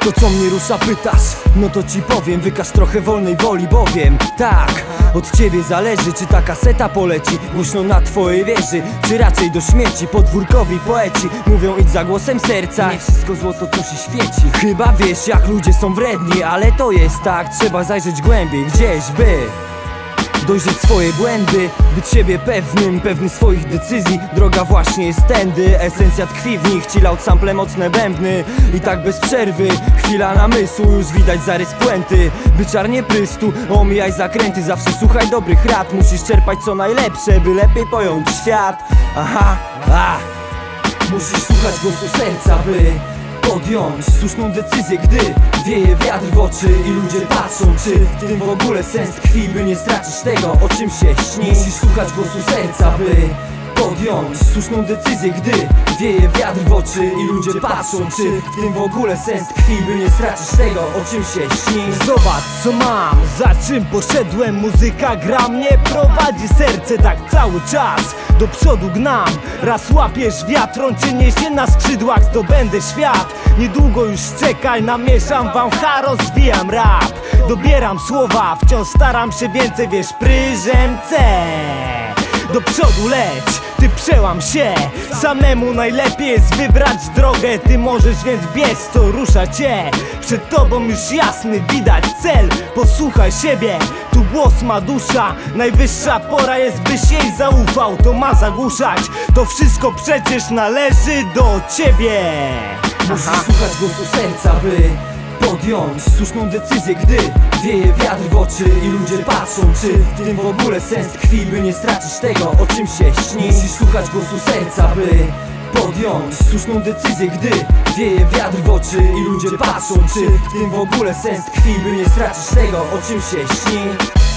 To co mnie rusza pytasz? No to ci powiem, wykaż trochę wolnej woli, bowiem Tak, od ciebie zależy czy ta kaseta poleci. Głośno na twojej wieży, czy raczej do śmierci. Podwórkowi poeci mówią idź za głosem serca. Nie wszystko złoto co się świeci. Chyba wiesz jak ludzie są wredni, ale to jest tak. Trzeba zajrzeć głębiej gdzieś by Dojrzeć swoje błędy, być siebie pewnym, pewny swoich decyzji. Droga właśnie jest tędy, esencja tkwi w nich Chillout, sample, mocne bębny. I tak bez przerwy, chwila namysłu Już widać zarys puenty. Byczarnie prystu, omijaj zakręty Zawsze słuchaj dobrych rad, musisz czerpać co najlepsze By lepiej pojąć świat. Aha, a. Musisz słuchać głosu serca, by podjąć słuszną decyzję, gdy wieje wiatr w oczy i ludzie patrzą, czy w tym w ogóle sens tkwi, by nie stracić tego, o czym się śni. Musisz słuchać głosu serca, by podjąć słuszną decyzję, gdy wieje wiatr w oczy i ludzie patrzą, czy w tym w ogóle sens tkwi, by nie stracić tego, o czym się śni. Zobacz co mam, za czym poszedłem. Muzyka gra mnie, prowadzi serce tak cały czas. Do przodu gnam, raz łapiesz wiatr On cię niesie na skrzydłach, zdobędę świat. Niedługo już czekaj, namieszam wam ha, rozwijam rap. Dobieram słowa, wciąż staram się więcej, wiesz, pryżem C do przodu leć, ty przełam się. Samemu najlepiej jest wybrać drogę. Ty możesz więc biec, to rusza cię. Przed tobą już jasny widać cel. Posłuchaj siebie, tu głos ma dusza. Najwyższa pora jest byś jej zaufał. To ma zagłuszać, to wszystko przecież należy do ciebie. Musisz słuchać głosu serca, by podjąć słuszną decyzję, gdy wieje wiatr w oczy i ludzie patrzą, czy w tym w ogóle sens tkwi, by nie stracić tego, o czym się śni. Musisz słuchać głosu serca, by podjąć słuszną decyzję, gdy wieje wiatr w oczy i ludzie patrzą, czy w tym w ogóle sens tkwi, by nie stracić tego, o czym się śni.